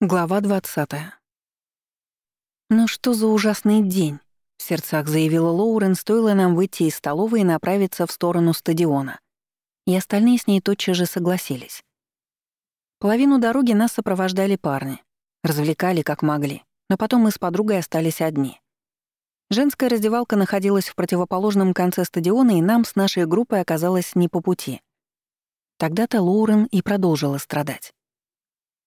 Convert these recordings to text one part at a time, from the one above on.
Глава 20. «Ну что за ужасный день?» — в сердцах заявила Лоурен, стоило нам выйти из столовой и направиться в сторону стадиона. И остальные с ней тотчас же согласились. Половину дороги нас сопровождали парни. Развлекали как могли, но потом мы с подругой остались одни. Женская раздевалка находилась в противоположном конце стадиона, и нам с нашей группой оказалось не по пути. Тогда-то Лоурен и продолжила страдать.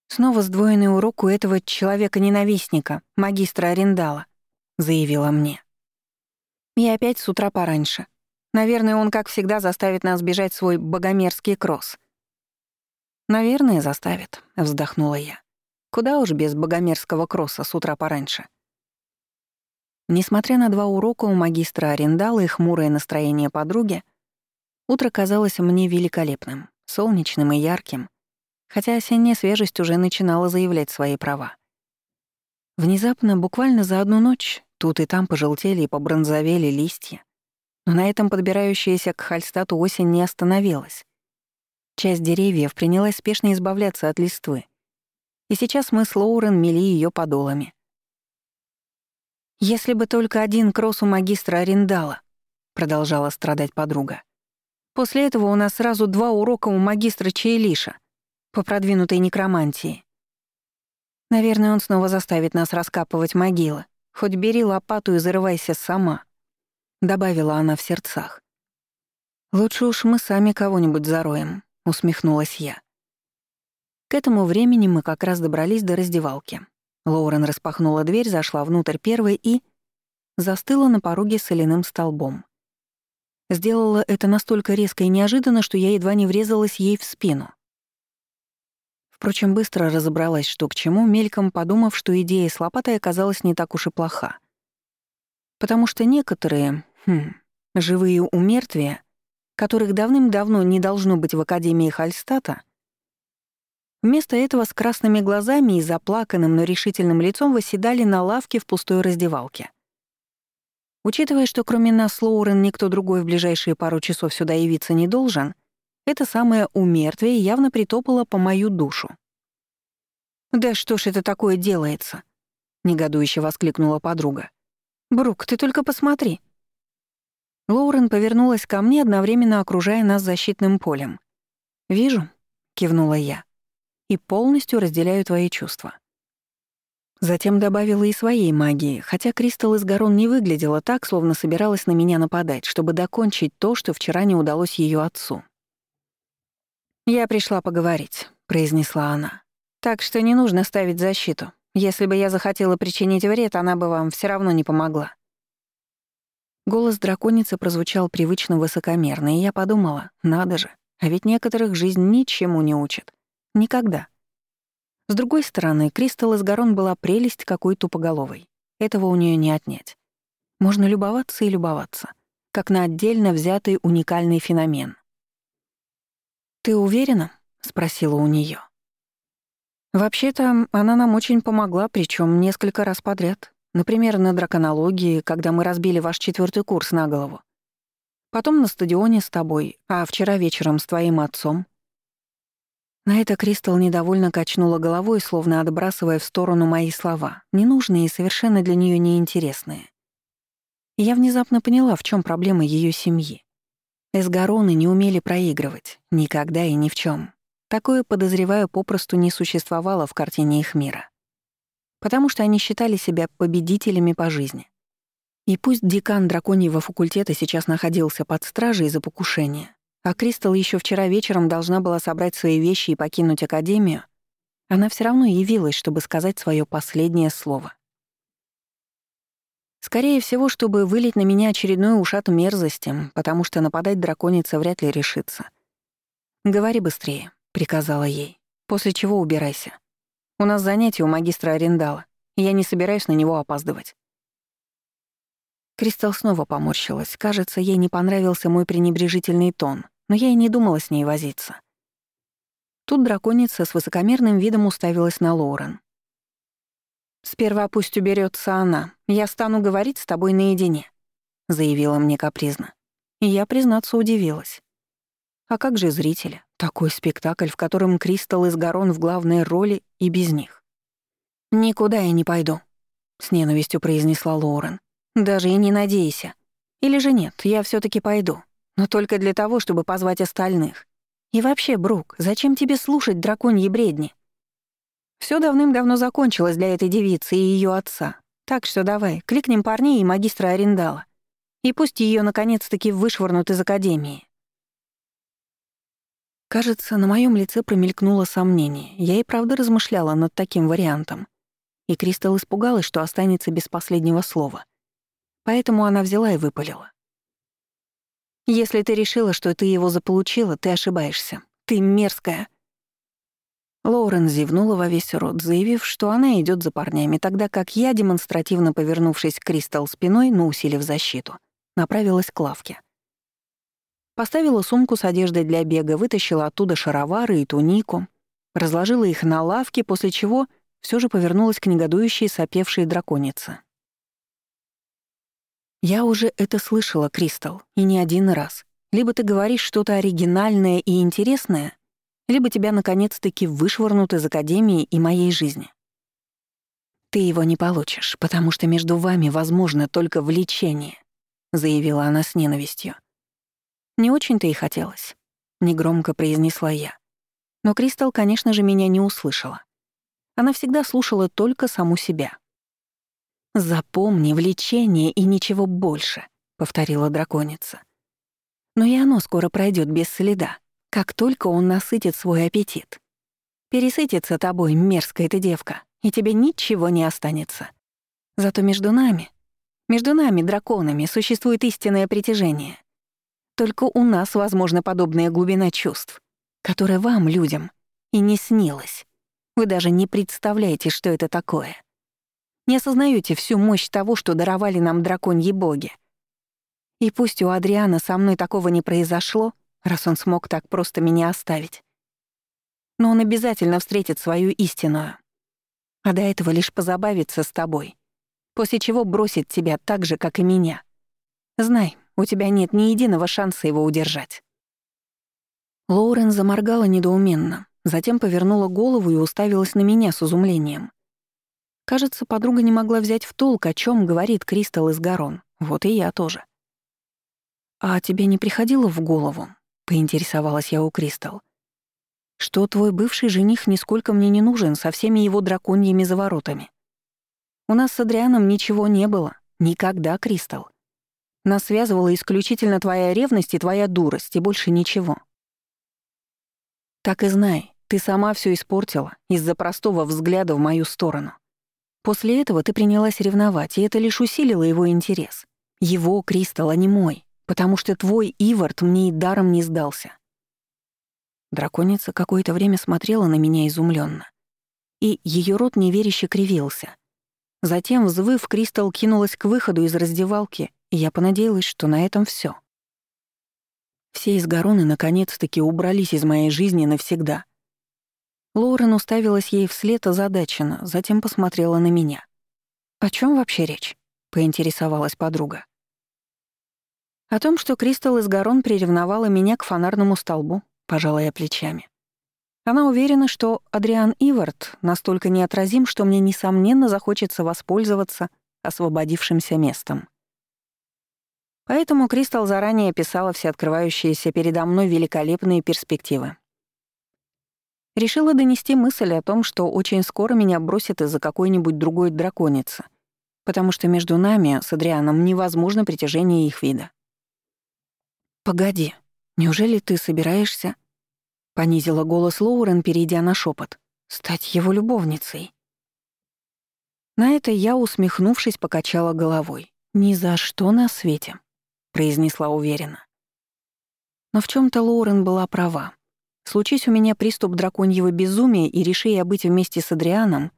«Снова сдвоенный урок у этого человека-ненавистника, магистра Арендала», — заявила мне. «И опять с утра пораньше. Наверное, он, как всегда, заставит нас бежать свой богомерзкий кросс». «Наверное, заставит», — вздохнула я. «Куда уж без богомерзкого кросса с утра пораньше». Несмотря на два урока у магистра Арендала и хмурое настроение подруги, утро казалось мне великолепным, солнечным и ярким — хотя осенняя свежесть уже начинала заявлять свои права. Внезапно, буквально за одну ночь, тут и там пожелтели и побронзовели листья. Но на этом подбирающаяся к Хальстату осень не остановилась. Часть деревьев принялась спешно избавляться от листвы. И сейчас мы с Лоурен мели ее подолами. «Если бы только один кросс у магистра арендала», — продолжала страдать подруга. «После этого у нас сразу два урока у магистра Чейлиша — по продвинутой некромантии. Наверное, он снова заставит нас раскапывать могилы. Хоть бери лопату и зарывайся сама», — добавила она в сердцах. «Лучше уж мы сами кого-нибудь зароем», — усмехнулась я. К этому времени мы как раз добрались до раздевалки. Лоурен распахнула дверь, зашла внутрь первой и... застыла на пороге соляным столбом. Сделала это настолько резко и неожиданно, что я едва не врезалась ей в спину. Впрочем, быстро разобралась, что к чему, мельком подумав, что идея с лопатой оказалась не так уж и плоха. Потому что некоторые, хм, живые умертвия, которых давным-давно не должно быть в Академии Хальстата, вместо этого с красными глазами и заплаканным, но решительным лицом восседали на лавке в пустой раздевалке. Учитывая, что кроме нас Лоурен никто другой в ближайшие пару часов сюда явиться не должен — это самое умертвие явно притопало по мою душу. «Да что ж это такое делается?» — негодующе воскликнула подруга. «Брук, ты только посмотри». Лоурен повернулась ко мне, одновременно окружая нас защитным полем. «Вижу», — кивнула я, — «и полностью разделяю твои чувства». Затем добавила и своей магии, хотя Кристалл из Гарон не выглядела так, словно собиралась на меня нападать, чтобы докончить то, что вчера не удалось ее отцу. «Я пришла поговорить», — произнесла она. «Так что не нужно ставить защиту. Если бы я захотела причинить вред, она бы вам все равно не помогла». Голос драконицы прозвучал привычно высокомерно, и я подумала, надо же, а ведь некоторых жизнь ничему не учит. Никогда. С другой стороны, Кристалл из Гарон была прелесть какой тупоголовой. Этого у нее не отнять. Можно любоваться и любоваться, как на отдельно взятый уникальный феномен. «Ты уверена?» — спросила у нее. «Вообще-то, она нам очень помогла, причем несколько раз подряд. Например, на драконологии, когда мы разбили ваш четвертый курс на голову. Потом на стадионе с тобой, а вчера вечером с твоим отцом». На это Кристал недовольно качнула головой, словно отбрасывая в сторону мои слова, ненужные и совершенно для нее неинтересные. Я внезапно поняла, в чем проблема ее семьи. Эсгароны не умели проигрывать. Никогда и ни в чем. Такое, подозреваю, попросту не существовало в картине их мира. Потому что они считали себя победителями по жизни. И пусть декан драконьего факультета сейчас находился под стражей за покушение, а Кристал еще вчера вечером должна была собрать свои вещи и покинуть Академию, она все равно явилась, чтобы сказать свое последнее слово. Скорее всего, чтобы вылить на меня очередной ушат мерзости, потому что нападать драконица вряд ли решится. «Говори быстрее», — приказала ей, после чего убирайся. У нас занятие у магистра Арендала, и я не собираюсь на него опаздывать. Кристал снова поморщилась. Кажется, ей не понравился мой пренебрежительный тон, но я и не думала с ней возиться. Тут драконица с высокомерным видом уставилась на Лоурен. «Сперва пусть уберется она. Я стану говорить с тобой наедине», — заявила мне капризно. И я, признаться, удивилась. А как же зрители? Такой спектакль, в котором Кристалл из Гарон в главной роли и без них. «Никуда я не пойду», — с ненавистью произнесла Лоурен. «Даже и не надейся. Или же нет, я все таки пойду. Но только для того, чтобы позвать остальных. И вообще, Брук, зачем тебе слушать драконьи бредни? Все давным-давно закончилось для этой девицы и ее отца. Так что давай, кликнем парней и магистра Арендала. И пусть ее наконец-таки вышвырнут из академии. Кажется, на моем лице промелькнуло сомнение. Я и правда размышляла над таким вариантом. И Кристал испугалась, что останется без последнего слова. Поэтому она взяла и выпалила. «Если ты решила, что ты его заполучила, ты ошибаешься. Ты мерзкая». Лоурен зевнула во весь рот, заявив, что она идет за парнями, тогда как я, демонстративно повернувшись к Кристал спиной, но усилив защиту, направилась к лавке. Поставила сумку с одеждой для бега, вытащила оттуда шаровары и тунику, разложила их на лавке, после чего все же повернулась к негодующей сопевшей драконице. «Я уже это слышала, Кристал, и не один раз. Либо ты говоришь что-то оригинальное и интересное, либо тебя наконец-таки вышвырнут из Академии и моей жизни. Ты его не получишь, потому что между вами возможно только влечение», — заявила она с ненавистью. Не очень-то и хотелось, негромко произнесла я. Но Кристал, конечно же, меня не услышала. Она всегда слушала только саму себя. «Запомни влечение и ничего больше», — повторила драконица. «Но и оно скоро пройдет без следа, как только он насытит свой аппетит. Пересытится тобой, мерзкая ты девка, и тебе ничего не останется. Зато между нами, между нами, драконами, существует истинное притяжение. Только у нас возможна подобная глубина чувств, которая вам, людям, и не снилась. Вы даже не представляете, что это такое. Не осознаете всю мощь того, что даровали нам драконьи боги. И пусть у Адриана со мной такого не произошло, раз он смог так просто меня оставить. Но он обязательно встретит свою истинную. А до этого лишь позабавится с тобой, после чего бросит тебя так же, как и меня. Знай, у тебя нет ни единого шанса его удержать». Лоурен заморгала недоуменно, затем повернула голову и уставилась на меня с изумлением. Кажется, подруга не могла взять в толк, о чем говорит Кристал из Гарон. Вот и я тоже. «А тебе не приходило в голову?» — поинтересовалась я у Кристал. «Что твой бывший жених нисколько мне не нужен со всеми его драконьими заворотами. У нас с Адрианом ничего не было. Никогда, Кристал. Нас связывала исключительно твоя ревность и твоя дурость, и больше ничего. Так и знай, ты сама все испортила из-за простого взгляда в мою сторону. После этого ты принялась ревновать, и это лишь усилило его интерес. Его, Кристалл, а не мой, потому что твой Ивард мне и даром не сдался. Драконица какое-то время смотрела на меня изумленно, и ее рот неверяще кривился. Затем, взвыв, Кристалл кинулась к выходу из раздевалки и я понадеялась, что на этом все. Все из Гароны наконец-таки убрались из моей жизни навсегда. Лоурен уставилась ей вслед озадаченно, затем посмотрела на меня. «О чем вообще речь?» — поинтересовалась подруга. «О том, что Кристал из Гарон приревновала меня к фонарному столбу», — пожала я плечами. Она уверена, что Адриан Ивард настолько неотразим, что мне, несомненно, захочется воспользоваться освободившимся местом. Поэтому Кристал заранее описала все открывающиеся передо мной великолепные перспективы. Решила донести мысль о том, что очень скоро меня бросят из-за какой-нибудь другой драконицы, потому что между нами с Адрианом невозможно притяжение их вида. «Погоди, неужели ты собираешься...» — понизила голос Лоурен, перейдя на шепот. «Стать его любовницей?» На это я, усмехнувшись, покачала головой. «Ни за что на свете» произнесла уверенно. Но в чем то Лоурен была права. Случись у меня приступ драконьего безумия и реши я быть вместе с Адрианом,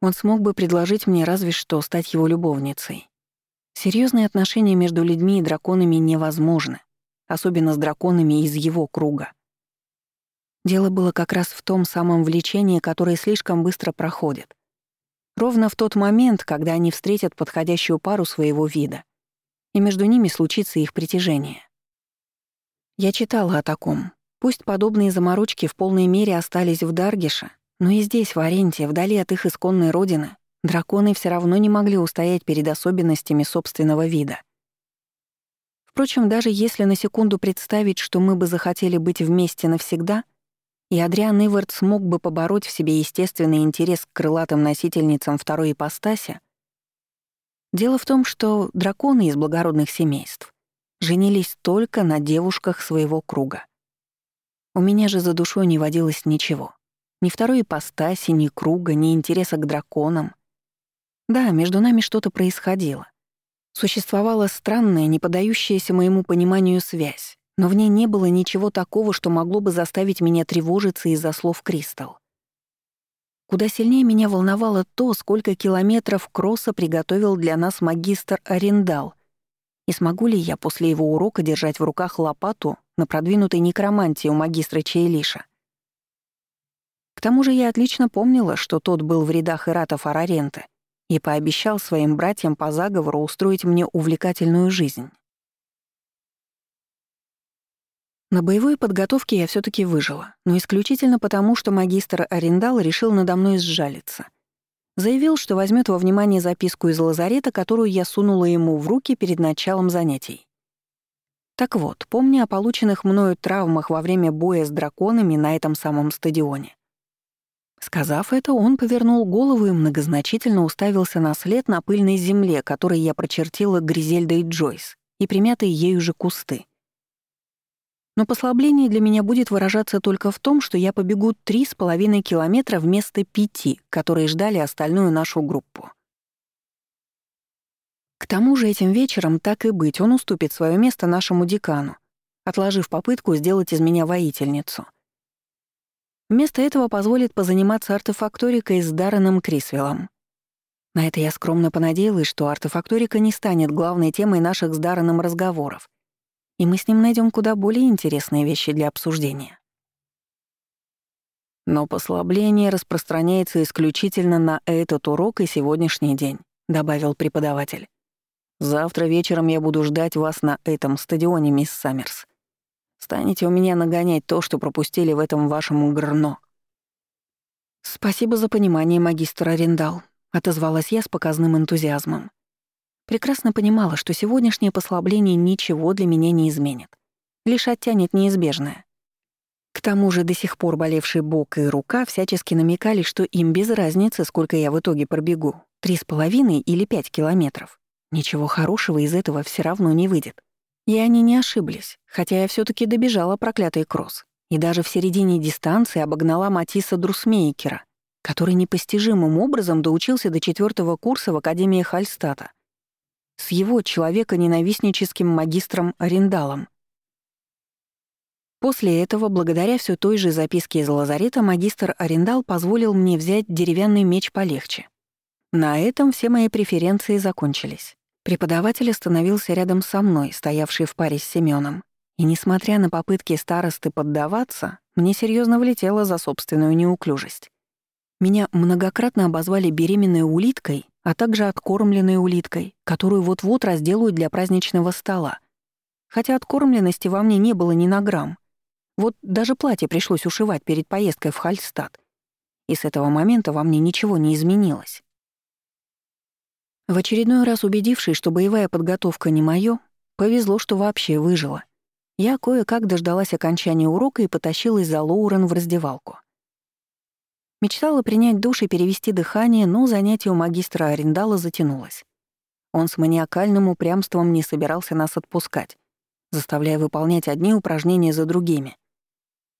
он смог бы предложить мне разве что стать его любовницей. Серьезные отношения между людьми и драконами невозможны, особенно с драконами из его круга. Дело было как раз в том самом влечении, которое слишком быстро проходит. Ровно в тот момент, когда они встретят подходящую пару своего вида и между ними случится их притяжение. Я читала о таком. Пусть подобные заморочки в полной мере остались в Даргише, Но и здесь, в Аренте, вдали от их исконной родины, драконы все равно не могли устоять перед особенностями собственного вида. Впрочем, даже если на секунду представить, что мы бы захотели быть вместе навсегда, и Адриан Ивард смог бы побороть в себе естественный интерес к крылатым носительницам второй ипостаси, дело в том, что драконы из благородных семейств женились только на девушках своего круга. У меня же за душой не водилось ничего. Ни второй ипостаси, ни круга, ни интереса к драконам. Да, между нами что-то происходило. Существовала странная, не поддающаяся моему пониманию связь, но в ней не было ничего такого, что могло бы заставить меня тревожиться из-за слов Кристал. Куда сильнее меня волновало то, сколько километров кросса приготовил для нас магистр Арендал, и смогу ли я после его урока держать в руках лопату на продвинутой некромантии у магистра Чейлиша. К тому же я отлично помнила, что тот был в рядах Иратов Араренты и пообещал своим братьям по заговору устроить мне увлекательную жизнь. На боевой подготовке я все таки выжила, но исключительно потому, что магистр Арендал решил надо мной сжалиться. Заявил, что возьмет во внимание записку из лазарета, которую я сунула ему в руки перед началом занятий. Так вот, помня о полученных мною травмах во время боя с драконами на этом самом стадионе. Сказав это, он повернул голову и многозначительно уставился на след на пыльной земле, который я прочертила Гризельдой Джойс, и примятые ею же кусты. Но послабление для меня будет выражаться только в том, что я побегу три с половиной километра вместо пяти, которые ждали остальную нашу группу. К тому же этим вечером, так и быть, он уступит свое место нашему декану, отложив попытку сделать из меня воительницу. Вместо этого позволит позаниматься артефакторикой с Дарреном Крисвеллом. На это я скромно понадеялась, что артефакторика не станет главной темой наших с Дарреном разговоров, и мы с ним найдем куда более интересные вещи для обсуждения. Но послабление распространяется исключительно на этот урок и сегодняшний день, добавил преподаватель. Завтра вечером я буду ждать вас на этом стадионе, мисс Саммерс. Станете у меня нагонять то, что пропустили в этом вашем грно». «Спасибо за понимание, магистр Арендал», — отозвалась я с показным энтузиазмом. Прекрасно понимала, что сегодняшнее послабление ничего для меня не изменит, лишь оттянет неизбежное. К тому же до сих пор болевший бок и рука всячески намекали, что им без разницы, сколько я в итоге пробегу — три с половиной или пять километров. Ничего хорошего из этого все равно не выйдет. И они не ошиблись, хотя я все таки добежала проклятый кросс. И даже в середине дистанции обогнала Матисса Друсмейкера, который непостижимым образом доучился до четвертого курса в Академии Хальстата с его человека-ненавистническим магистром Арендалом. После этого, благодаря все той же записке из лазарета, магистр Арендал позволил мне взять деревянный меч полегче. На этом все мои преференции закончились. Преподаватель остановился рядом со мной, стоявший в паре с Семёном. И несмотря на попытки старосты поддаваться, мне серьезно влетело за собственную неуклюжесть. Меня многократно обозвали беременной улиткой, а также откормленной улиткой, которую вот-вот разделают для праздничного стола. Хотя откормленности во мне не было ни на грамм. Вот даже платье пришлось ушивать перед поездкой в Хальстад. И с этого момента во мне ничего не изменилось. В очередной раз убедившись, что боевая подготовка не моё, повезло, что вообще выжила. Я кое-как дождалась окончания урока и потащилась за Лоурен в раздевалку. Мечтала принять душ и перевести дыхание, но занятие у магистра Арендала затянулось. Он с маниакальным упрямством не собирался нас отпускать, заставляя выполнять одни упражнения за другими.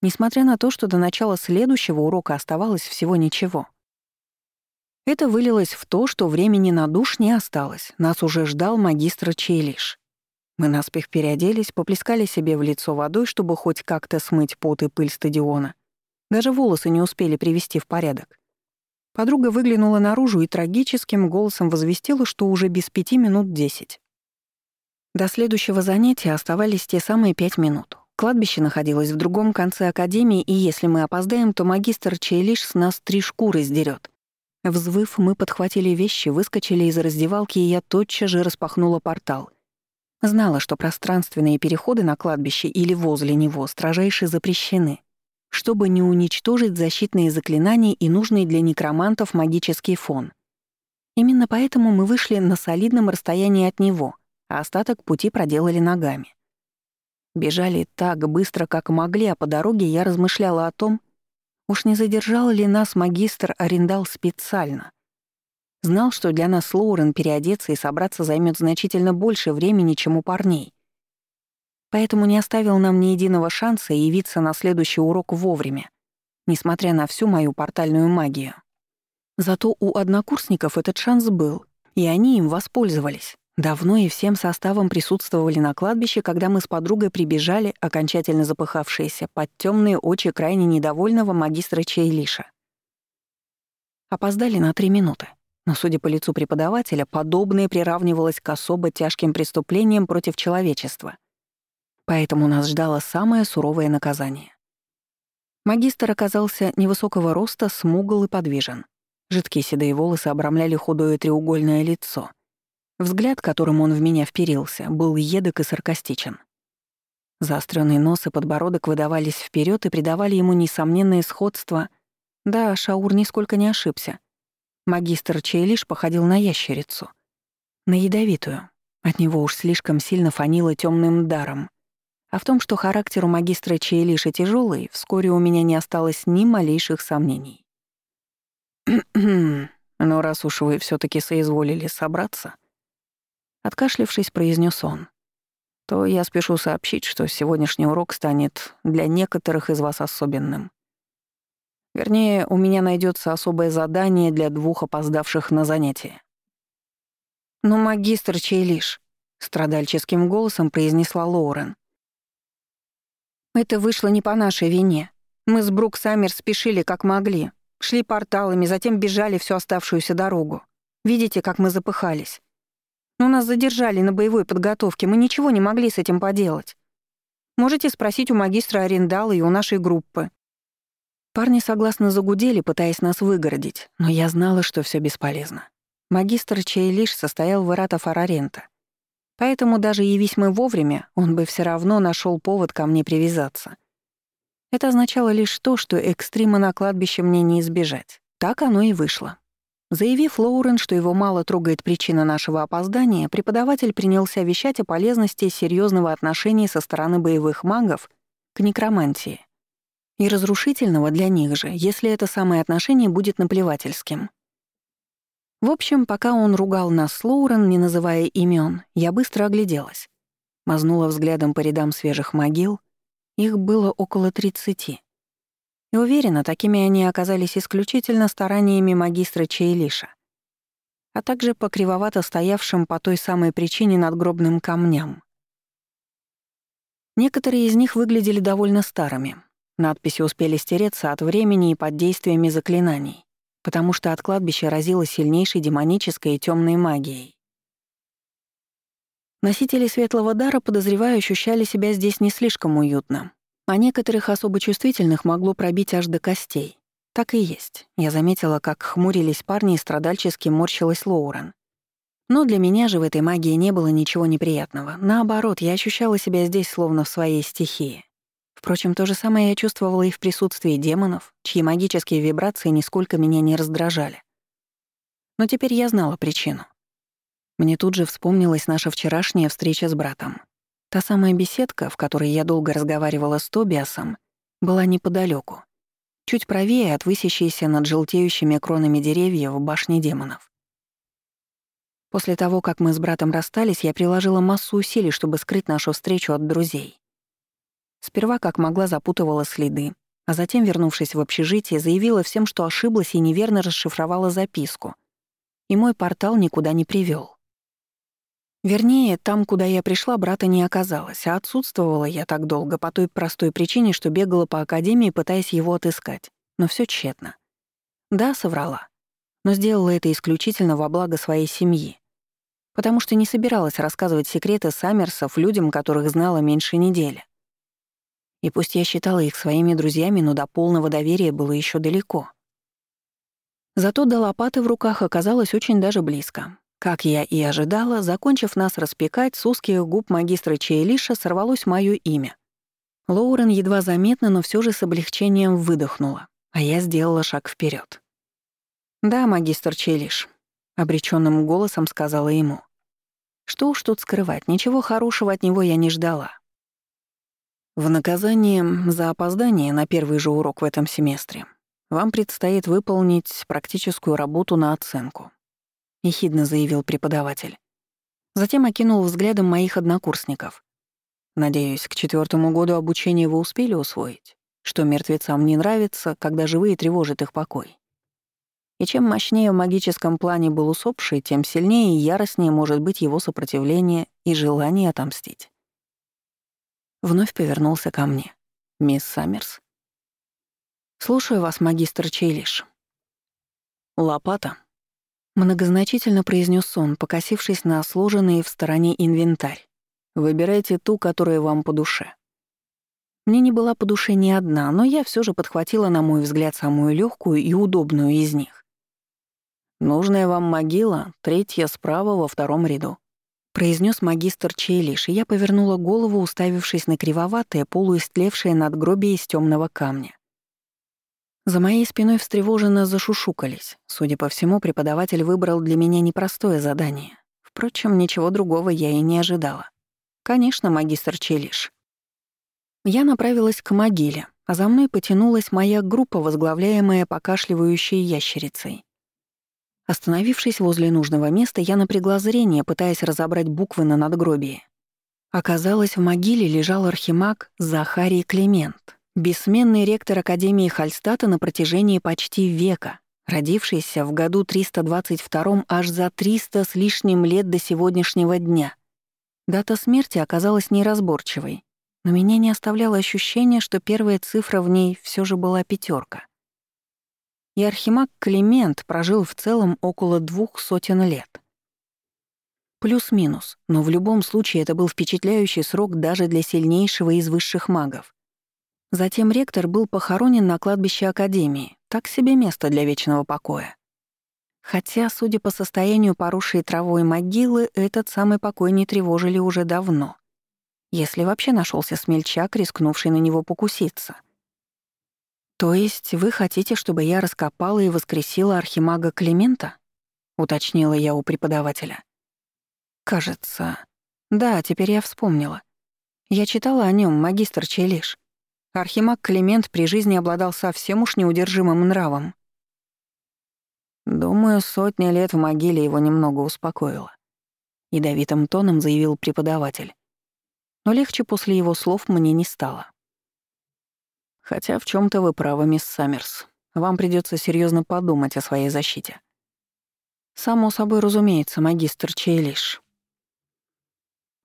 Несмотря на то, что до начала следующего урока оставалось всего ничего — это вылилось в то, что времени на душ не осталось, нас уже ждал магистр Чейлиш. Мы наспех переоделись, поплескали себе в лицо водой, чтобы хоть как-то смыть пот и пыль стадиона. Даже волосы не успели привести в порядок. Подруга выглянула наружу и трагическим голосом возвестила, что уже без пяти минут десять. До следующего занятия оставались те самые пять минут. Кладбище находилось в другом конце академии, и если мы опоздаем, то магистр Чейлиш с нас три шкуры сдерет. Взвыв, мы подхватили вещи, выскочили из раздевалки, и я тотчас же распахнула портал. Знала, что пространственные переходы на кладбище или возле него строжайше запрещены. чтобы не уничтожить защитные заклинания и нужный для некромантов магический фон. Именно поэтому мы вышли на солидном расстоянии от него, а остаток пути проделали ногами. Бежали так быстро, как могли, а по дороге я размышляла о том, уж не задержал ли нас магистр Арендал специально. Знал, что для нас Лоурен переодеться и собраться займет значительно больше времени, чем у парней. Поэтому не оставил нам ни единого шанса явиться на следующий урок вовремя, несмотря на всю мою портальную магию. Зато у однокурсников этот шанс был, и они им воспользовались. Давно и всем составом присутствовали на кладбище, когда мы с подругой прибежали, окончательно запыхавшиеся, под темные очи крайне недовольного магистра Чейлиша. Опоздали на три минуты. Но, судя по лицу преподавателя, подобное приравнивалось к особо тяжким преступлениям против человечества. Поэтому нас ждало самое суровое наказание. Магистр оказался невысокого роста, смугл и подвижен. Жидкие седые волосы обрамляли худое треугольное лицо. Взгляд, которым он в меня вперился, был едок и саркастичен. Заостренный нос и подбородок выдавались вперед и придавали ему несомненное сходство. Да, Шаур нисколько не ошибся. Магистр Чейлиш походил на ящерицу. На ядовитую. От него уж слишком сильно фанило темным даром. А в том, что характер у магистра Чейлиша тяжелый, вскоре у меня не осталось ни малейших сомнений. Но ну, раз уж вы все таки соизволили собраться, откашлившись, произнес он, то я спешу сообщить, что сегодняшний урок станет для некоторых из вас особенным. Вернее, у меня найдется особое задание для двух опоздавших на занятие. «Но магистр Чейлиш», — страдальческим голосом произнесла Лоурен. «Это вышло не по нашей вине. Мы с Брук Саммер спешили как могли, Шли порталами, затем бежали всю оставшуюся дорогу. Видите, как мы запыхались. Но нас задержали на боевой подготовке, мы ничего не могли с этим поделать. Можете спросить у магистра Арендала и у нашей группы. Парни согласно загудели, пытаясь нас выгородить, но я знала, что все бесполезно. Магистр Чейлиш состоял в Ирата Фарарента. Поэтому даже явись мы вовремя, он бы все равно нашел повод ко мне привязаться. Это означало лишь то, что экстрима на кладбище мне не избежать. Так оно и вышло. Заявив Лоурен, что его мало трогает причина нашего опоздания, преподаватель принялся вещать о полезности серьезного отношения со стороны боевых магов к некромантии. И разрушительного для них же, если это самое отношение будет наплевательским. В общем, пока он ругал нас с Лоурен, не называя имен, я быстро огляделась. Мазнула взглядом по рядам свежих могил — их было около 30. И уверена, такими они оказались исключительно стараниями магистра Чейлиша, а также по кривовато стоявшим по той самой причине надгробным камням. Некоторые из них выглядели довольно старыми. Надписи успели стереться от времени и под действиями заклинаний, потому что от кладбища разило сильнейшей демонической и темной магией. Носители светлого дара, подозреваю, ощущали себя здесь не слишком уютно. А некоторых особо чувствительных могло пробить аж до костей. Так и есть. Я заметила, как хмурились парни и страдальчески морщилась Лоурен. Но для меня же в этой магии не было ничего неприятного. Наоборот, я ощущала себя здесь словно в своей стихии. Впрочем, то же самое я чувствовала и в присутствии демонов, чьи магические вибрации нисколько меня не раздражали. Но теперь я знала причину. Мне тут же вспомнилась наша вчерашняя встреча с братом. Та самая беседка, в которой я долго разговаривала с Тобиасом, была неподалеку, чуть правее от высящейся над желтеющими кронами деревьев башни демонов. После того, как мы с братом расстались, я приложила массу усилий, чтобы скрыть нашу встречу от друзей. Сперва, как могла, запутывала следы, а затем, вернувшись в общежитие, заявила всем, что ошиблась и неверно расшифровала записку. И мой портал никуда не привел. Вернее, там, куда я пришла, брата не оказалось, а отсутствовала я так долго по той простой причине, что бегала по академии, пытаясь его отыскать. Но все тщетно. Да, соврала. Но сделала это исключительно во благо своей семьи. Потому что не собиралась рассказывать секреты Саммерсов людям, которых знала меньше недели. И пусть я считала их своими друзьями, но до полного доверия было еще далеко. Зато до лопаты в руках оказалось очень даже близко. Как я и ожидала, закончив нас распекать, с узких губ магистра Чейлиша сорвалось моё имя. Лоурен едва заметно, но все же с облегчением выдохнула, а я сделала шаг вперед. «Да, магистр Челиш», — обреченным голосом сказала ему. Что уж тут скрывать, ничего хорошего от него я не ждала. В наказание за опоздание на первый же урок в этом семестре вам предстоит выполнить практическую работу на оценку», — ехидно заявил преподаватель. Затем окинул взглядом моих однокурсников. «Надеюсь, к четвертому году обучения вы успели усвоить, что мертвецам не нравится, когда живые тревожат их покой. И чем мощнее в магическом плане был усопший, тем сильнее и яростнее может быть его сопротивление и желание отомстить». Вновь повернулся ко мне. «Мисс Саммерс, «Слушаю вас, магистр Чейлиш». «Лопата», — многозначительно произнес он, покосившись на сложенный в стороне инвентарь. «Выбирайте ту, которая вам по душе». Мне не была по душе ни одна, но я все же подхватила, на мой взгляд, самую легкую и удобную из них. «Нужная вам могила, третья справа во втором ряду», — произнес магистр Чейлиш, и я повернула голову, уставившись на кривоватое, полуистлевшее надгробие из темного камня. За моей спиной встревоженно зашушукались. Судя по всему, преподаватель выбрал для меня непростое задание. Впрочем, ничего другого я и не ожидала. Конечно, магистр Челиш. Я направилась к могиле, а за мной потянулась моя группа, возглавляемая покашливающей ящерицей. Остановившись возле нужного места, я напрягла зрение, пытаясь разобрать буквы на надгробии. Оказалось, в могиле лежал архимаг Захарий Климент, Бессменный ректор Академии Хальстата на протяжении почти века, родившийся в году 322 аж за 300 с лишним лет до сегодняшнего дня. Дата смерти оказалась неразборчивой, но меня не оставляло ощущение, что первая цифра в ней все же была пятерка. И архимаг Климент прожил в целом около двух сотен лет. Плюс-минус, но в любом случае это был впечатляющий срок даже для сильнейшего из высших магов. Затем ректор был похоронен на кладбище Академии. Так себе место для вечного покоя. Хотя, судя по состоянию поросшей травой могилы, этот самый покой не тревожили уже давно. Если вообще нашелся смельчак, рискнувший на него покуситься. «То есть вы хотите, чтобы я раскопала и воскресила архимага Климента?» — уточнила я у преподавателя. «Кажется. Да, теперь я вспомнила. Я читала о нем, магистр Челиш. Архимаг Климент при жизни обладал совсем уж неудержимым нравом. «Думаю, сотня лет в могиле его немного успокоило», — ядовитым тоном заявил преподаватель. Но легче после его слов мне не стало. «Хотя в чем то вы правы, мисс Саммерс. Вам придется серьезно подумать о своей защите». «Само собой разумеется, магистр Чейлиш»,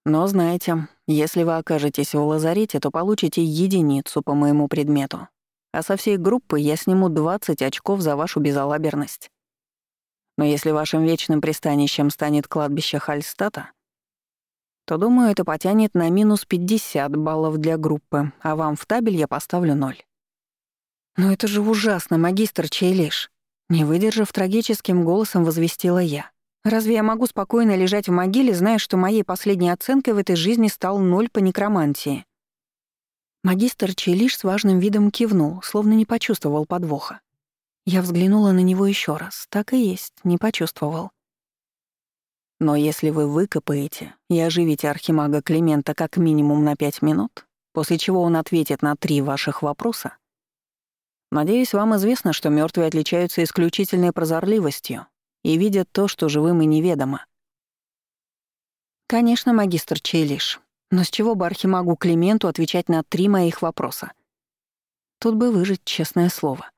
но знаете, если вы окажетесь в лазарете, то получите единицу по моему предмету. А со всей группы я сниму 20 очков за вашу безалаберность. Но если вашим вечным пристанищем станет кладбище Хальстата, то, думаю, это потянет на минус 50 баллов для группы, а вам в табель я поставлю ноль. «Но это же ужасно, магистр Чейлиш!» Не выдержав, трагическим голосом возвестила я. Разве я могу спокойно лежать в могиле, зная, что моей последней оценкой в этой жизни стал ноль по некромантии? Магистр Челиш с важным видом кивнул, словно не почувствовал подвоха. Я взглянула на него еще раз. Так и есть, не почувствовал. Но если вы выкопаете и оживите архимага Климента как минимум на пять минут, после чего он ответит на три ваших вопроса, надеюсь, вам известно, что мертвые отличаются исключительной прозорливостью и видят то, что живым и неведомо. Конечно, магистр Челиш, но с чего бы архимагу Клименту отвечать на три моих вопроса? Тут бы выжить честное слово.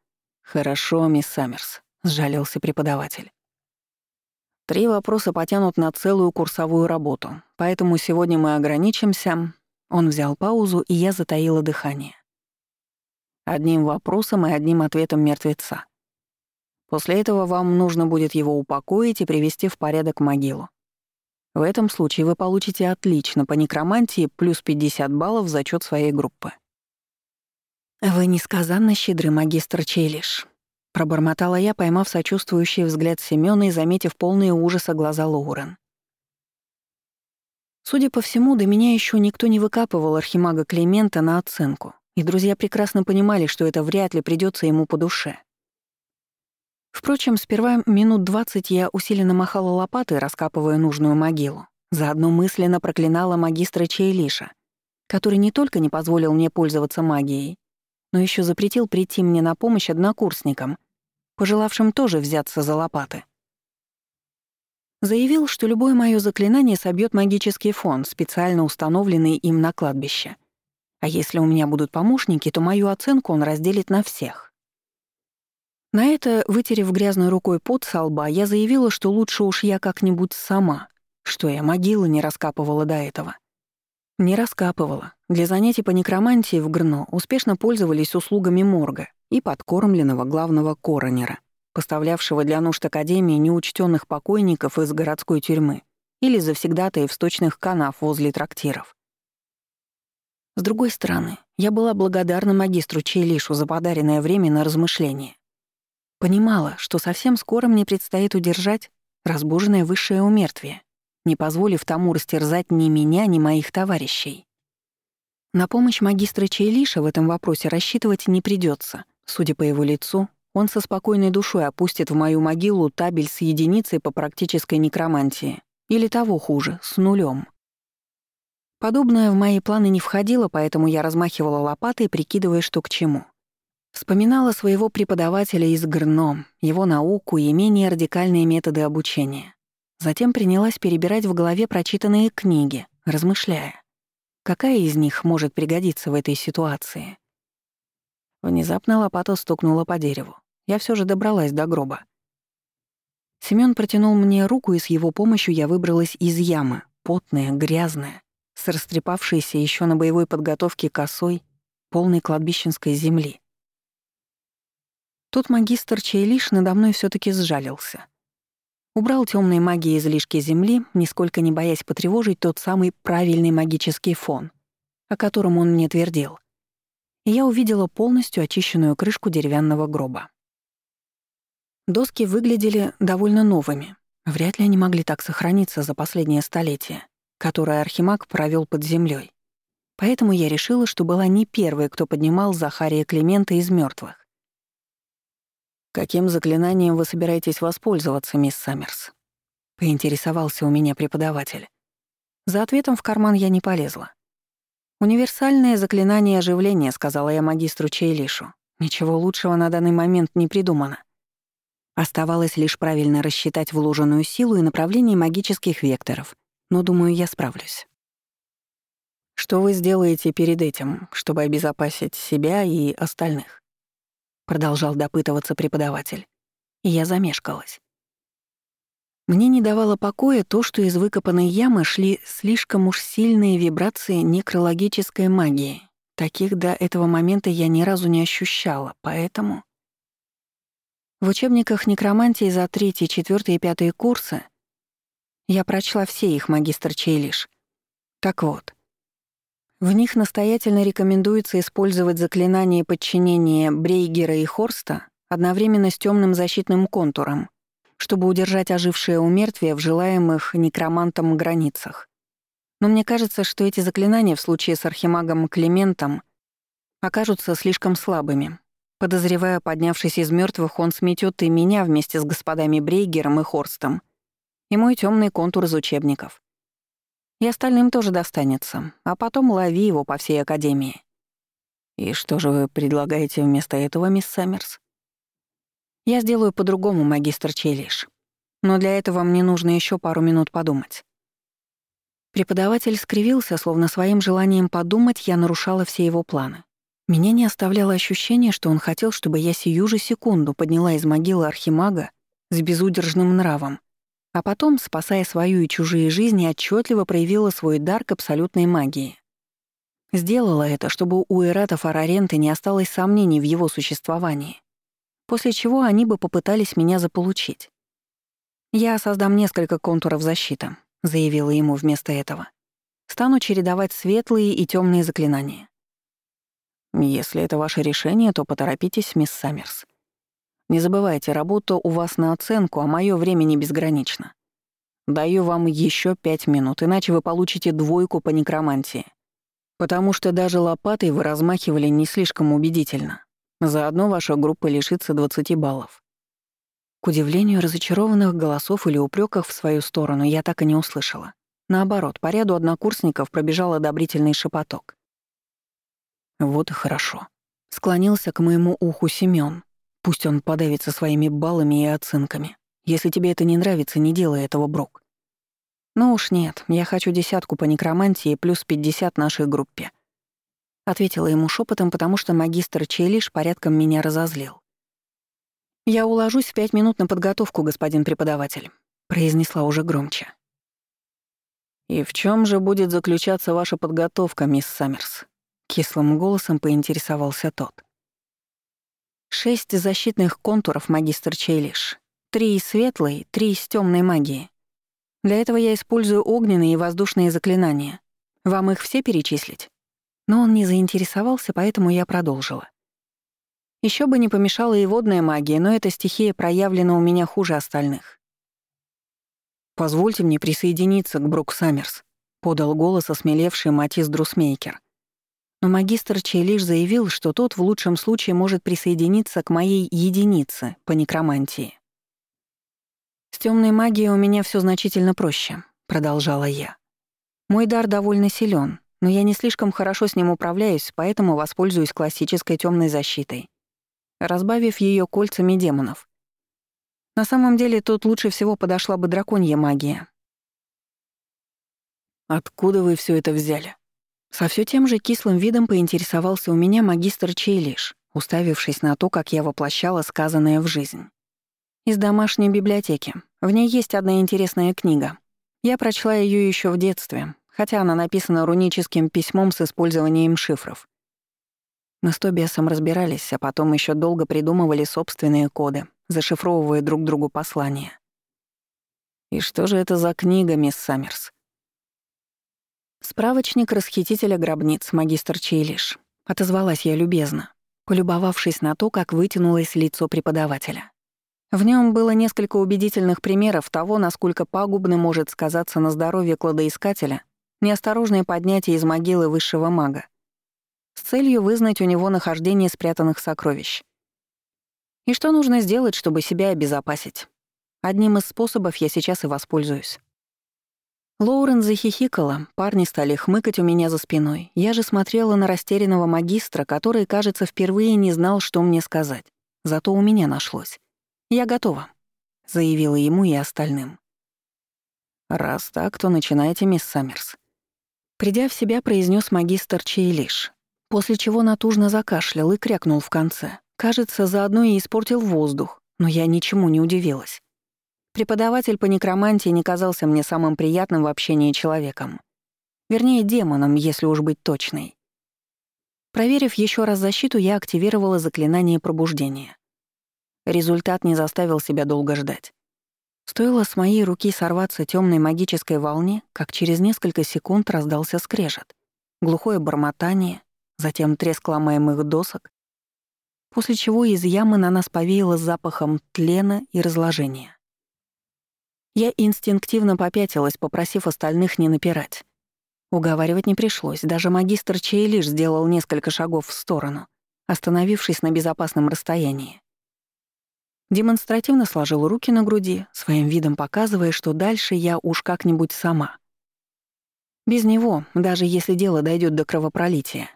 «Хорошо, мисс Саммерс», — сжалился преподаватель. Три вопроса потянут на целую курсовую работу, поэтому сегодня мы ограничимся... Он взял паузу, и я затаила дыхание. Одним вопросом и одним ответом мертвеца. После этого вам нужно будет его упокоить и привести в порядок могилу. В этом случае вы получите отлично по некромантии плюс 50 баллов в зачет своей группы. «Вы несказанно щедрый, магистр Челиш», — пробормотала я, поймав сочувствующий взгляд Семёна и заметив полные ужаса глаза Лоурен. Судя по всему, до меня еще никто не выкапывал архимага Климента на оценку, и друзья прекрасно понимали, что это вряд ли придется ему по душе. Впрочем, сперва минут двадцать я усиленно махала лопатой, раскапывая нужную могилу. Заодно мысленно проклинала магистра Чейлиша, который не только не позволил мне пользоваться магией, но еще запретил прийти мне на помощь однокурсникам, пожелавшим тоже взяться за лопаты. Заявил, что любое мое заклинание собьет магический фон, специально установленный им на кладбище. А если у меня будут помощники, то мою оценку он разделит на всех. На это, вытерев грязной рукой пот со лба, я заявила, что лучше уж я как-нибудь сама, что я могилы не раскапывала до этого. Не раскапывала. Для занятий по некромантии в ГРНО успешно пользовались услугами морга и подкормленного главного коронера — поставлявшего для нужд Академии неучтенных покойников из городской тюрьмы или завсегдатаев сточных канав возле трактиров. С другой стороны, я была благодарна магистру Чейлишу за подаренное время на размышление. Понимала, что совсем скоро мне предстоит удержать разбуженное высшее умертвие, не позволив тому растерзать ни меня, ни моих товарищей. На помощь магистра Чейлиша в этом вопросе рассчитывать не придется. Судя по его лицу, он со спокойной душой опустит в мою могилу табель с единицей по практической некромантии. Или того хуже, с нулем. Подобное в мои планы не входило, поэтому я размахивала лопатой, прикидывая, что к чему. Вспоминала своего преподавателя из ГРНО, его науку и менее радикальные методы обучения. Затем принялась перебирать в голове прочитанные книги, размышляя, какая из них может пригодиться в этой ситуации. Внезапно лопата стукнула по дереву. Я все же добралась до гроба. Семён протянул мне руку, и с его помощью я выбралась из ямы, потная, грязная, с растрепавшейся еще на боевой подготовке косой, полной кладбищенской земли. Тут магистр Чейлиш надо мной все таки сжалился. Убрал темной магии излишки земли, нисколько не боясь потревожить тот самый правильный магический фон, о котором он мне твердил — и я увидела полностью очищенную крышку деревянного гроба. Доски выглядели довольно новыми. Вряд ли они могли так сохраниться за последнее столетие, которое Архимаг провел под землей. Поэтому я решила, что была не первой, кто поднимал Захария Климента из мертвых. «Каким заклинанием вы собираетесь воспользоваться, мисс Саммерс?» — поинтересовался у меня преподаватель. За ответом в карман я не полезла. «Универсальное заклинание оживления», — сказала я магистру Чейлишу. «Ничего лучшего на данный момент не придумано». Оставалось лишь правильно рассчитать вложенную силу и направление магических векторов, но, думаю, я справлюсь. «Что вы сделаете перед этим, чтобы обезопасить себя и остальных?» Продолжал допытываться преподаватель. И я замешкалась. Мне не давало покоя то, что из выкопанной ямы шли слишком уж сильные вибрации некрологической магии. Таких до этого момента я ни разу не ощущала, поэтому... В учебниках некромантии за третий, четвертый и пятый курсы я прочла все их, магистр Чейлиш. Так вот, в них настоятельно рекомендуется использовать заклинание подчинения Брейгера и Хорста одновременно с темным защитным контуром — чтобы удержать ожившее умертвие в желаемых некромантом границах. Но мне кажется, что эти заклинания в случае с архимагом Климентом окажутся слишком слабыми. Подозревая, поднявшись из мертвых, он сметет и меня вместе с господами Брейгером и Хорстом, и мой темный контур из учебников. И остальным тоже достанется, а потом лови его по всей Академии. «И что же вы предлагаете вместо этого, мисс Саммерс?» Я сделаю по-другому, магистр Челиш. Но для этого мне нужно еще пару минут подумать. Преподаватель скривился, словно своим желанием подумать я нарушала все его планы. Меня не оставляло ощущение, что он хотел, чтобы я сию же секунду подняла из могилы архимага с безудержным нравом, а потом, спасая свою и чужие жизни, отчетливо проявила свой дар к абсолютной магии. Сделала это, чтобы у Эратов Араренты не осталось сомнений в его существовании после чего они бы попытались меня заполучить. «Я создам несколько контуров защиты», — заявила ему вместо этого. «Стану чередовать светлые и темные заклинания». «Если это ваше решение, то поторопитесь, мисс Саммерс. Не забывайте, работа у вас на оценку, а мое время не безгранично. Даю вам еще пять минут, иначе вы получите двойку по некромантии. Потому что даже лопатой вы размахивали не слишком убедительно. Заодно ваша группа лишится 20 баллов. К удивлению, разочарованных голосов или упреков в свою сторону я так и не услышала. Наоборот, по ряду однокурсников пробежал одобрительный шепоток. Вот и хорошо. Склонился к моему уху Семён. Пусть он подавится своими баллами и оценками. Если тебе это не нравится, не делай этого, Брок. Ну уж нет, я хочу десятку по некромантии плюс пятьдесят нашей группе. Ответила ему шепотом, потому что магистр Чейлиш порядком меня разозлил. «Я уложусь в пять минут на подготовку, господин преподаватель», — произнесла уже громче. «И в чем же будет заключаться ваша подготовка, мисс Саммерс?» — кислым голосом поинтересовался тот. «Шесть защитных контуров, магистр Чейлиш. Три из светлой, три из темной магии. Для этого я использую огненные и воздушные заклинания. Вам их все перечислить?» Но он не заинтересовался, поэтому я продолжила. Еще бы не помешала и водная магия, но эта стихия проявлена у меня хуже остальных. «Позвольте мне присоединиться к Брук Саммерс», — подал голос осмелевший Матис Друсмейкер. Но магистр Чейлиш заявил, что тот в лучшем случае может присоединиться к моей единице по некромантии. «С темной магией у меня все значительно проще», — продолжала я. «Мой дар довольно силен, но я не слишком хорошо с ним управляюсь, поэтому воспользуюсь классической темной защитой разбавив ее кольцами демонов. На самом деле тут лучше всего подошла бы драконья магия. «Откуда вы все это взяли?» Со все тем же кислым видом поинтересовался у меня магистр Чейлиш, уставившись на то, как я воплощала сказанное в жизнь. «Из домашней библиотеки. В ней есть одна интересная книга. Я прочла ее еще в детстве, хотя она написана руническим письмом с использованием шифров. Мы с Тобиасом разбирались, а потом еще долго придумывали собственные коды, зашифровывая друг другу послания. «И что же это за книга, мисс Саммерс?» «Справочник расхитителя гробниц, магистр Чейлиш», — отозвалась я любезно, полюбовавшись на то, как вытянулось лицо преподавателя. В нем было несколько убедительных примеров того, насколько пагубно может сказаться на здоровье кладоискателя неосторожное поднятие из могилы высшего мага с целью вызнать у него нахождение спрятанных сокровищ. И что нужно сделать, чтобы себя обезопасить? Одним из способов я сейчас и воспользуюсь. Лоурен захихикала, парни стали хмыкать у меня за спиной. Я же смотрела на растерянного магистра, который, кажется, впервые не знал, что мне сказать. Зато у меня нашлось. «Я готова», — заявила ему и остальным. «Раз так, то начинайте, мисс Саммерс». Придя в себя, произнес магистр Чейлиш после чего натужно закашлял и крякнул в конце. Кажется, заодно и испортил воздух, но я ничему не удивилась. Преподаватель по некромантии не казался мне самым приятным в общении человеком. Вернее, демоном, если уж быть точной. Проверив еще раз защиту, я активировала заклинание пробуждения. Результат не заставил себя долго ждать. Стоило с моей руки сорваться темной магической волне, как через несколько секунд раздался скрежет. Глухое бормотание, затем треск ломаемых досок, после чего из ямы на нас повеяло запахом тлена и разложения. Я инстинктивно попятилась, попросив остальных не напирать. Уговаривать не пришлось, даже магистр Чейлиш сделал несколько шагов в сторону, остановившись на безопасном расстоянии. Демонстративно сложил руки на груди, своим видом показывая, что дальше я уж как-нибудь сама. Без него, даже если дело дойдет до кровопролития.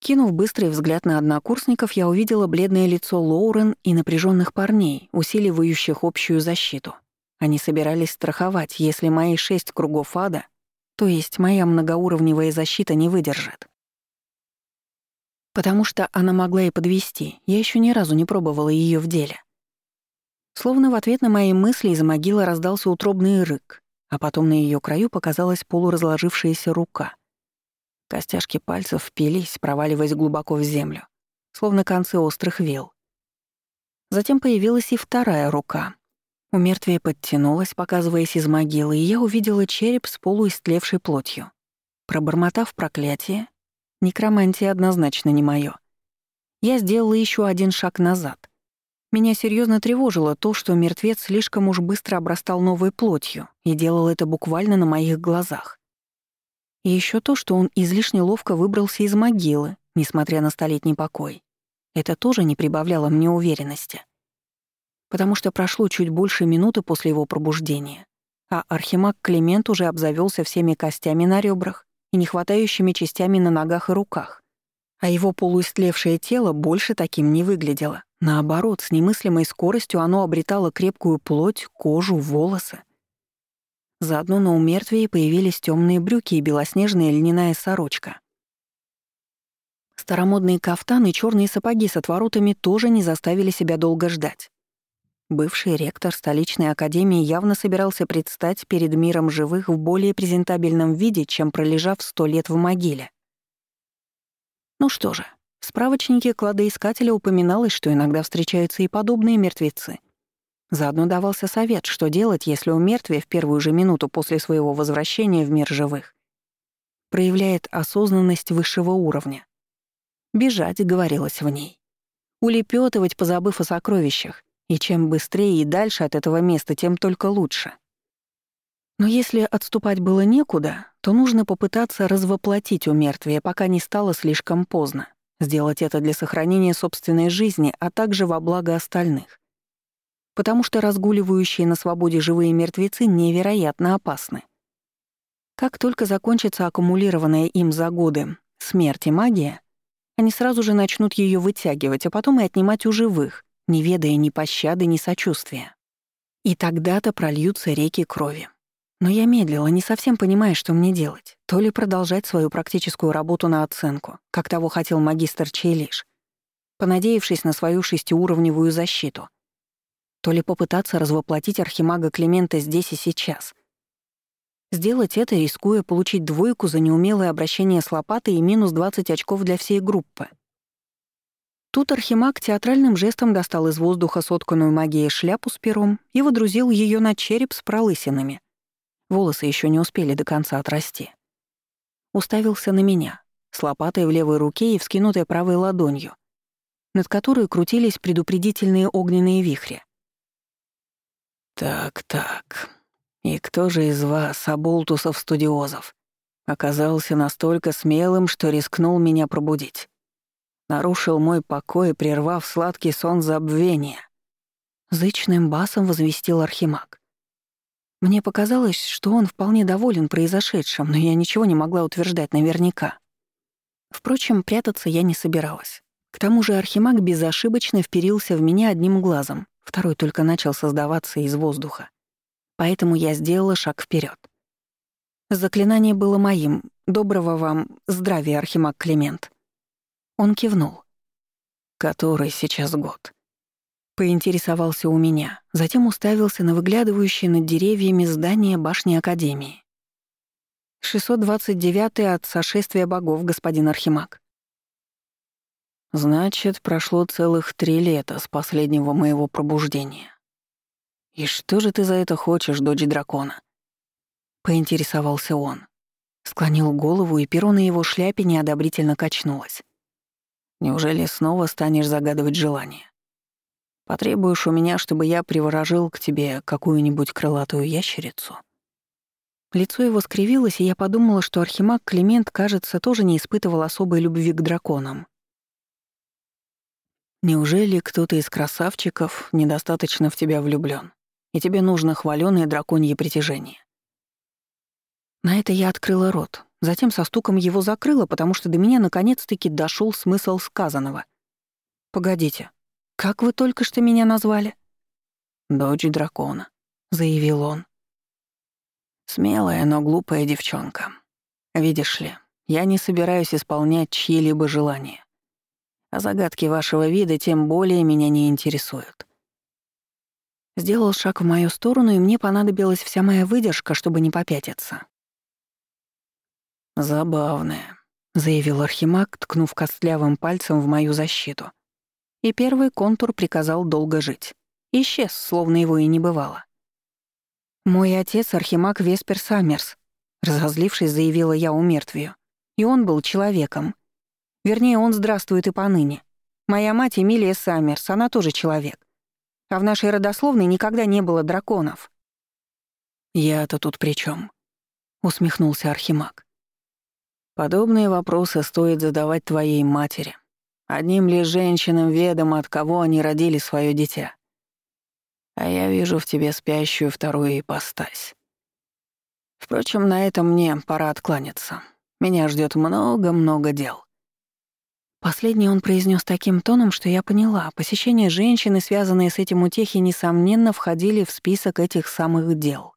Кинув быстрый взгляд на однокурсников, я увидела бледное лицо Лоурен и напряженных парней, усиливающих общую защиту. Они собирались страховать, если мои шесть кругов ада, то есть моя многоуровневая защита не выдержит. Потому что она могла и подвести, я еще ни разу не пробовала ее в деле. Словно в ответ на мои мысли из могилы раздался утробный рык, а потом на ее краю показалась полуразложившаяся рука — Костяшки пальцев впились, проваливаясь глубоко в землю, словно концы острых вил. Затем появилась и вторая рука. У мертвия подтянулась, показываясь из могилы, и я увидела череп с полуистлевшей плотью. Пробормотав проклятие, некромантия однозначно не моё. Я сделала еще один шаг назад. Меня серьезно тревожило то, что мертвец слишком уж быстро обрастал новой плотью и делал это буквально на моих глазах. И еще то, что он излишне ловко выбрался из могилы, несмотря на столетний покой. Это тоже не прибавляло мне уверенности. Потому что прошло чуть больше минуты после его пробуждения, а архимаг Климент уже обзавелся всеми костями на ребрах и нехватающими частями на ногах и руках. А его полуистлевшее тело больше таким не выглядело. Наоборот, с немыслимой скоростью оно обретало крепкую плоть, кожу, волосы. Заодно на умертвии появились темные брюки и белоснежная льняная сорочка. Старомодные кафтаны и черные сапоги с отворотами тоже не заставили себя долго ждать. Бывший ректор столичной академии явно собирался предстать перед миром живых в более презентабельном виде, чем пролежав сто лет в могиле. Ну что же, в справочнике кладоискателя упоминалось, что иногда встречаются и подобные мертвецы. Заодно давался совет, что делать, если у мертвия в первую же минуту после своего возвращения в мир живых проявляет осознанность высшего уровня. Бежать, говорилось в ней. Улепетывать, позабыв о сокровищах, и чем быстрее и дальше от этого места, тем только лучше. Но если отступать было некуда, то нужно попытаться развоплотить умертвие, пока не стало слишком поздно. Сделать это для сохранения собственной жизни, а также во благо остальных. Потому что разгуливающие на свободе живые мертвецы невероятно опасны. Как только закончится аккумулированная им за годы смерть и магия, они сразу же начнут ее вытягивать, а потом и отнимать у живых, не ведая ни пощады, ни сочувствия. И тогда-то прольются реки крови. Но я медлила, не совсем понимая, что мне делать. То ли продолжать свою практическую работу на оценку, как того хотел магистр Чейлиш, понадеявшись на свою шестиуровневую защиту, то ли попытаться развоплотить архимага Климента здесь и сейчас — Сделать это, рискуя получить двойку за неумелое обращение с лопатой и минус 20 очков для всей группы. Тут Архимаг театральным жестом достал из воздуха сотканную магией шляпу с пером и водрузил ее на череп с пролысинами. Волосы еще не успели до конца отрасти. Уставился на меня, с лопатой в левой руке и вскинутой правой ладонью, над которой крутились предупредительные огненные вихри. «Так-так», и кто же из вас, оболтусов-студиозов, оказался настолько смелым, что рискнул меня пробудить? Нарушил мой покой, прервав сладкий сон забвения. Зычным басом возвестил Архимаг. Мне показалось, что он вполне доволен произошедшим, но я ничего не могла утверждать наверняка. Впрочем, прятаться я не собиралась. К тому же Архимаг безошибочно вперился в меня одним глазом, второй только начал создаваться из воздуха поэтому я сделала шаг вперед. Заклинание было моим. Доброго вам здравия, Архимаг Климент. Он кивнул. Который сейчас год? Поинтересовался у меня, затем уставился на выглядывающее над деревьями здание башни Академии. 629-й от сошествия богов, господин Архимаг. Значит, прошло целых три лета с последнего моего пробуждения. «И что же ты за это хочешь, дочь дракона?» Поинтересовался он. Склонил голову, и перо на его шляпе неодобрительно качнулось. «Неужели снова станешь загадывать желание? Потребуешь у меня, чтобы я приворожил к тебе какую-нибудь крылатую ящерицу?» Лицо его скривилось, и я подумала, что архимаг Климент, кажется, тоже не испытывал особой любви к драконам. «Неужели кто-то из красавчиков недостаточно в тебя влюблён? и тебе нужно хвалёное драконье притяжение. На это я открыла рот, затем со стуком его закрыла, потому что до меня наконец-таки дошел смысл сказанного. «Погодите, как вы только что меня назвали?» «Дочь дракона», — заявил он. «Смелая, но глупая девчонка. Видишь ли, я не собираюсь исполнять чьи-либо желания. А загадки вашего вида тем более меня не интересуют. Сделал шаг в мою сторону, и мне понадобилась вся моя выдержка, чтобы не попятиться. «Забавная», — заявил Архимаг, ткнув костлявым пальцем в мою защиту. И первый контур приказал долго жить. Исчез, словно его и не бывало. «Мой отец — Архимаг Веспер Саммерс», — разозлившись, заявила я у мертвию. «И он был человеком. Вернее, он здравствует и поныне. Моя мать Эмилия Саммерс, она тоже человек. А в нашей родословной никогда не было драконов». «Я-то тут при чем? усмехнулся Архимаг. «Подобные вопросы стоит задавать твоей матери. Одним лишь женщинам ведомо, от кого они родили свое дитя. А я вижу в тебе спящую вторую ипостась. Впрочем, на этом мне пора откланяться. Меня ждет много-много дел». Последний он произнес таким тоном, что я поняла, посещение женщины, связанные с этим утехи, несомненно, входили в список этих самых дел.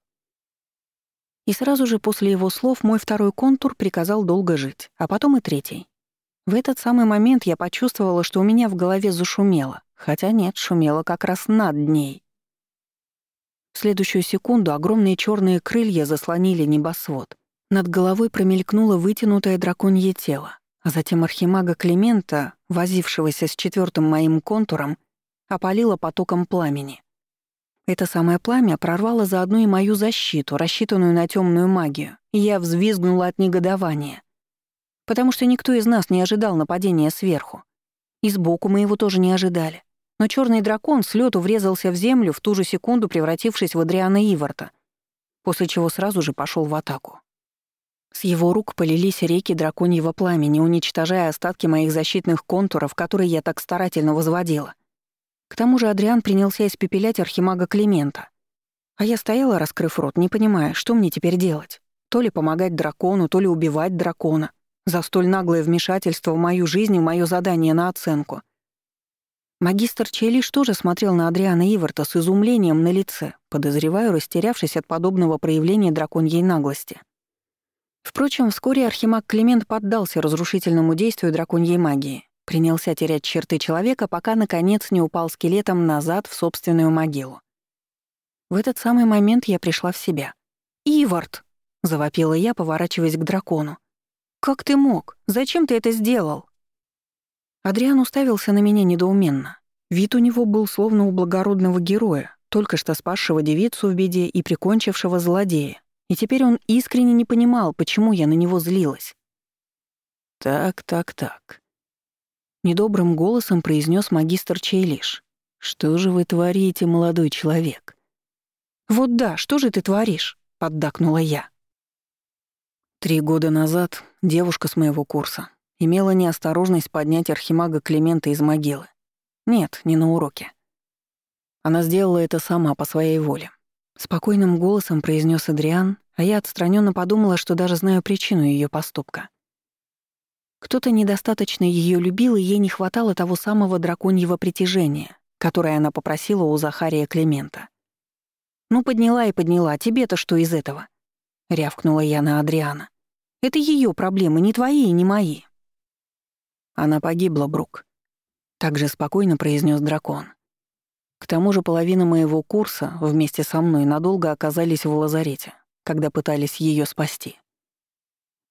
И сразу же после его слов мой второй контур приказал долго жить, а потом и третий. В этот самый момент я почувствовала, что у меня в голове зашумело, хотя нет, шумело как раз над ней. В следующую секунду огромные черные крылья заслонили небосвод. Над головой промелькнуло вытянутое драконье тело, а затем архимага Климента, возившегося с четвертым моим контуром, опалило потоком пламени. Это самое пламя прорвало заодно и мою защиту, рассчитанную на темную магию, и я взвизгнула от негодования. Потому что никто из нас не ожидал нападения сверху. И сбоку мы его тоже не ожидали. Но черный дракон с лету врезался в землю, в ту же секунду превратившись в Адриана Иварта, после чего сразу же пошел в атаку. С его рук полились реки драконьего пламени, уничтожая остатки моих защитных контуров, которые я так старательно возводила. К тому же Адриан принялся испепелять архимага Климента. А я стояла, раскрыв рот, не понимая, что мне теперь делать. То ли помогать дракону, то ли убивать дракона. За столь наглое вмешательство в мою жизнь и в моё задание на оценку. Магистр Челиш тоже смотрел на Адриана Иварта с изумлением на лице, подозреваю, растерявшись от подобного проявления драконьей наглости. Впрочем, вскоре архимаг Климент поддался разрушительному действию драконьей магии. Принялся терять черты человека, пока, наконец, не упал скелетом назад в собственную могилу. В этот самый момент я пришла в себя. «Ивард!» — завопила я, поворачиваясь к дракону. «Как ты мог? Зачем ты это сделал?» Адриан уставился на меня недоуменно. Вид у него был словно у благородного героя, только что спасшего девицу в беде и прикончившего злодея. И теперь он искренне не понимал, почему я на него злилась. «Так, так, так», Недобрым голосом произнес магистр Чейлиш. «Что же вы творите, молодой человек?» «Вот да, что же ты творишь?» — поддакнула я. Три года назад девушка с моего курса имела неосторожность поднять архимага Климента из могилы. Нет, не на уроке. Она сделала это сама по своей воле. Спокойным голосом произнес Адриан, а я отстраненно подумала, что даже знаю причину ее поступка. Кто-то недостаточно ее любил, и ей не хватало того самого драконьего притяжения, которое она попросила у Захария Климента. «Ну, подняла и подняла, тебе-то что из этого?» — рявкнула я на Адриана. «Это ее проблемы, не твои и не мои». Она погибла, Брук. Также спокойно произнес дракон. К тому же половина моего курса вместе со мной надолго оказались в лазарете, когда пытались ее спасти.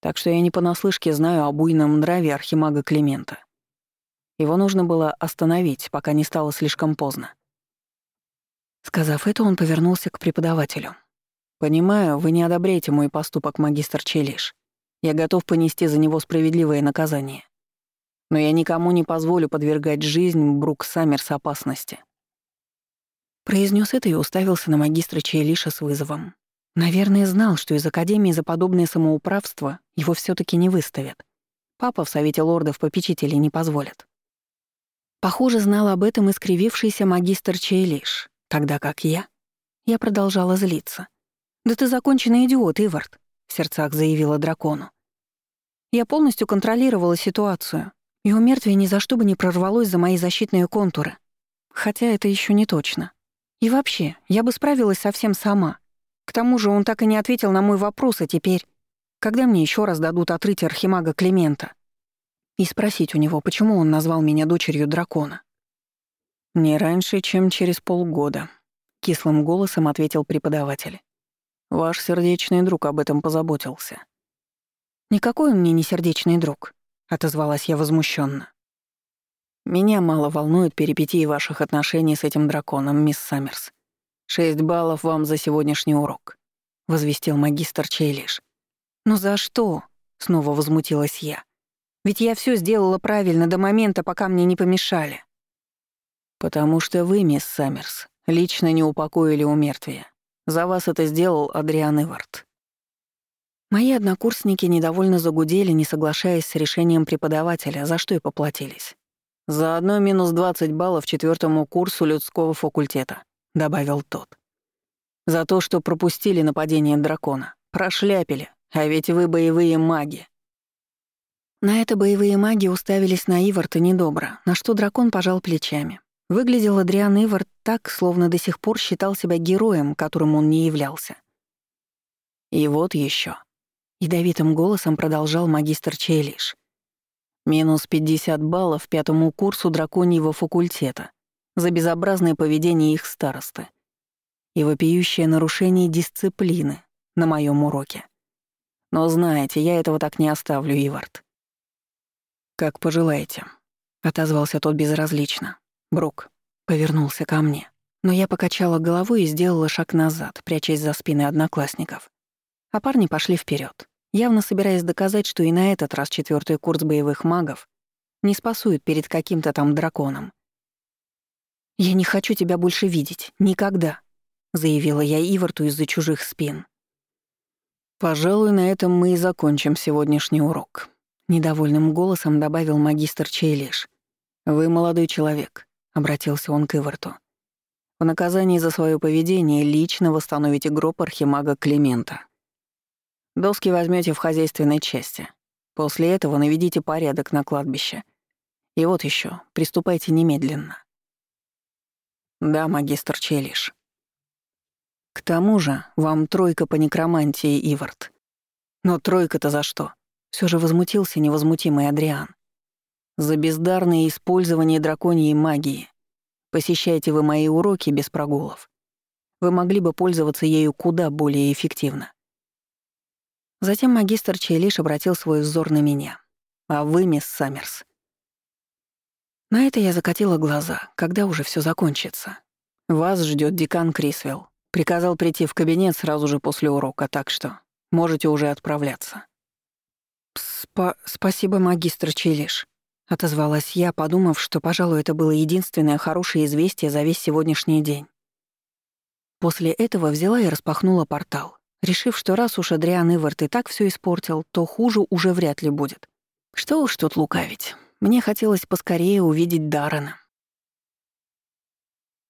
Так что я не понаслышке знаю о буйном нраве архимага Климента. Его нужно было остановить, пока не стало слишком поздно. Сказав это, он повернулся к преподавателю. «Понимаю, вы не одобряете мой поступок, магистр Челиш. Я готов понести за него справедливое наказание. Но я никому не позволю подвергать жизнь Брук Саммерс опасности». Произнес это и уставился на магистра Чейлиша с вызовом. Наверное, знал, что из Академии за подобное самоуправство его все таки не выставят. Папа в Совете лордов попечителей не позволит. Похоже, знал об этом искривившийся магистр Чейлиш, тогда как я... Я продолжала злиться. «Да ты законченный идиот, Ивард», — в сердцах заявила дракону. Я полностью контролировала ситуацию, и у мертвия ни за что бы не прорвалось за мои защитные контуры. Хотя это еще не точно. И вообще, я бы справилась совсем сама — к тому же он так и не ответил на мой вопрос, а теперь... Когда мне еще раз дадут отрыть архимага Климента? И спросить у него, почему он назвал меня дочерью дракона? «Не раньше, чем через полгода», — кислым голосом ответил преподаватель. «Ваш сердечный друг об этом позаботился». «Никакой он мне не сердечный друг», — отозвалась я возмущенно. «Меня мало волнует перипетии ваших отношений с этим драконом, мисс Саммерс. «Шесть баллов вам за сегодняшний урок», — возвестил магистр Чейлиш. «Но за что?» — снова возмутилась я. «Ведь я все сделала правильно до момента, пока мне не помешали». «Потому что вы, мисс Саммерс, Лично не упокоили у мертвия. За вас это сделал Адриан Ивард». Мои однокурсники недовольно загудели, не соглашаясь с решением преподавателя, за что и поплатились. «Заодно минус 20 баллов четвертому курсу людского факультета», — добавил тот. «За то, что пропустили нападение дракона. Прошляпили. А ведь вы боевые маги». На это боевые маги уставились на Иварта недобро, на что дракон пожал плечами. Выглядел Адриан Ивард так, словно до сих пор считал себя героем, которым он не являлся. И вот еще. Ядовитым голосом продолжал магистр Чейлиш. Минус 50 баллов пятому курсу драконьего факультета за безобразное поведение их старосты и вопиющее нарушение дисциплины на моем уроке. Но знаете, я этого так не оставлю, Ивард. «Как пожелаете», — отозвался тот безразлично. Брук повернулся ко мне, но я покачала головой и сделала шаг назад, прячась за спины одноклассников а парни пошли вперед, явно собираясь доказать, что и на этот раз четвертый курс боевых магов не спасует перед каким-то там драконом. «Я не хочу тебя больше видеть. Никогда», — заявила я Иварту из-за чужих спин. «Пожалуй, на этом мы и закончим сегодняшний урок», — недовольным голосом добавил магистр Чейлиш. «Вы молодой человек», — обратился он к Иварту. «В наказании за свое поведение лично восстановите гроб архимага Климента». Доски возьмете в хозяйственной части. После этого наведите порядок на кладбище. И вот еще, приступайте немедленно. Да, магистр Челиш. К тому же, вам тройка по некромантии, Ивард. Но тройка-то за что? Все же возмутился невозмутимый Адриан. За бездарное использование драконьей магии. Посещайте вы мои уроки без прогулов. Вы могли бы пользоваться ею куда более эффективно. Затем магистр Чейлиш обратил свой взор на меня. «А вы, мисс Саммерс?» На это я закатила глаза, когда уже все закончится. «Вас ждет декан Крисвелл. Приказал прийти в кабинет сразу же после урока, так что можете уже отправляться». Спа «Спасибо, магистр Чилиш», — отозвалась я, подумав, что, пожалуй, это было единственное хорошее известие за весь сегодняшний день. После этого взяла и распахнула портал решив, что раз уж Адриан Ивард и так все испортил, то хуже уже вряд ли будет. Что уж тут лукавить. Мне хотелось поскорее увидеть Даррена.